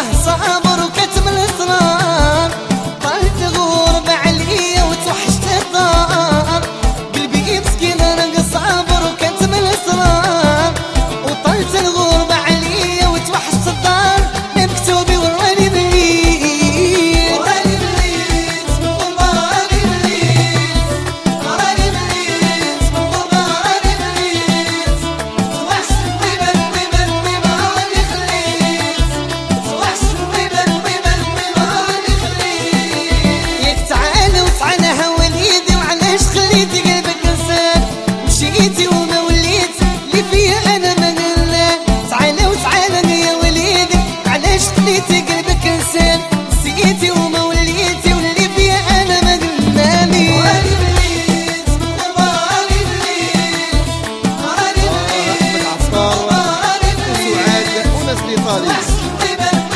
مسكين Messi, Ribeiro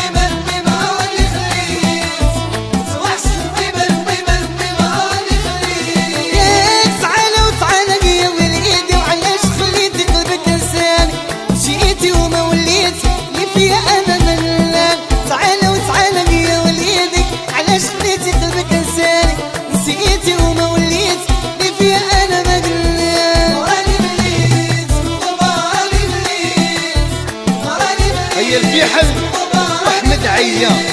عيل في حزب واحمد عيان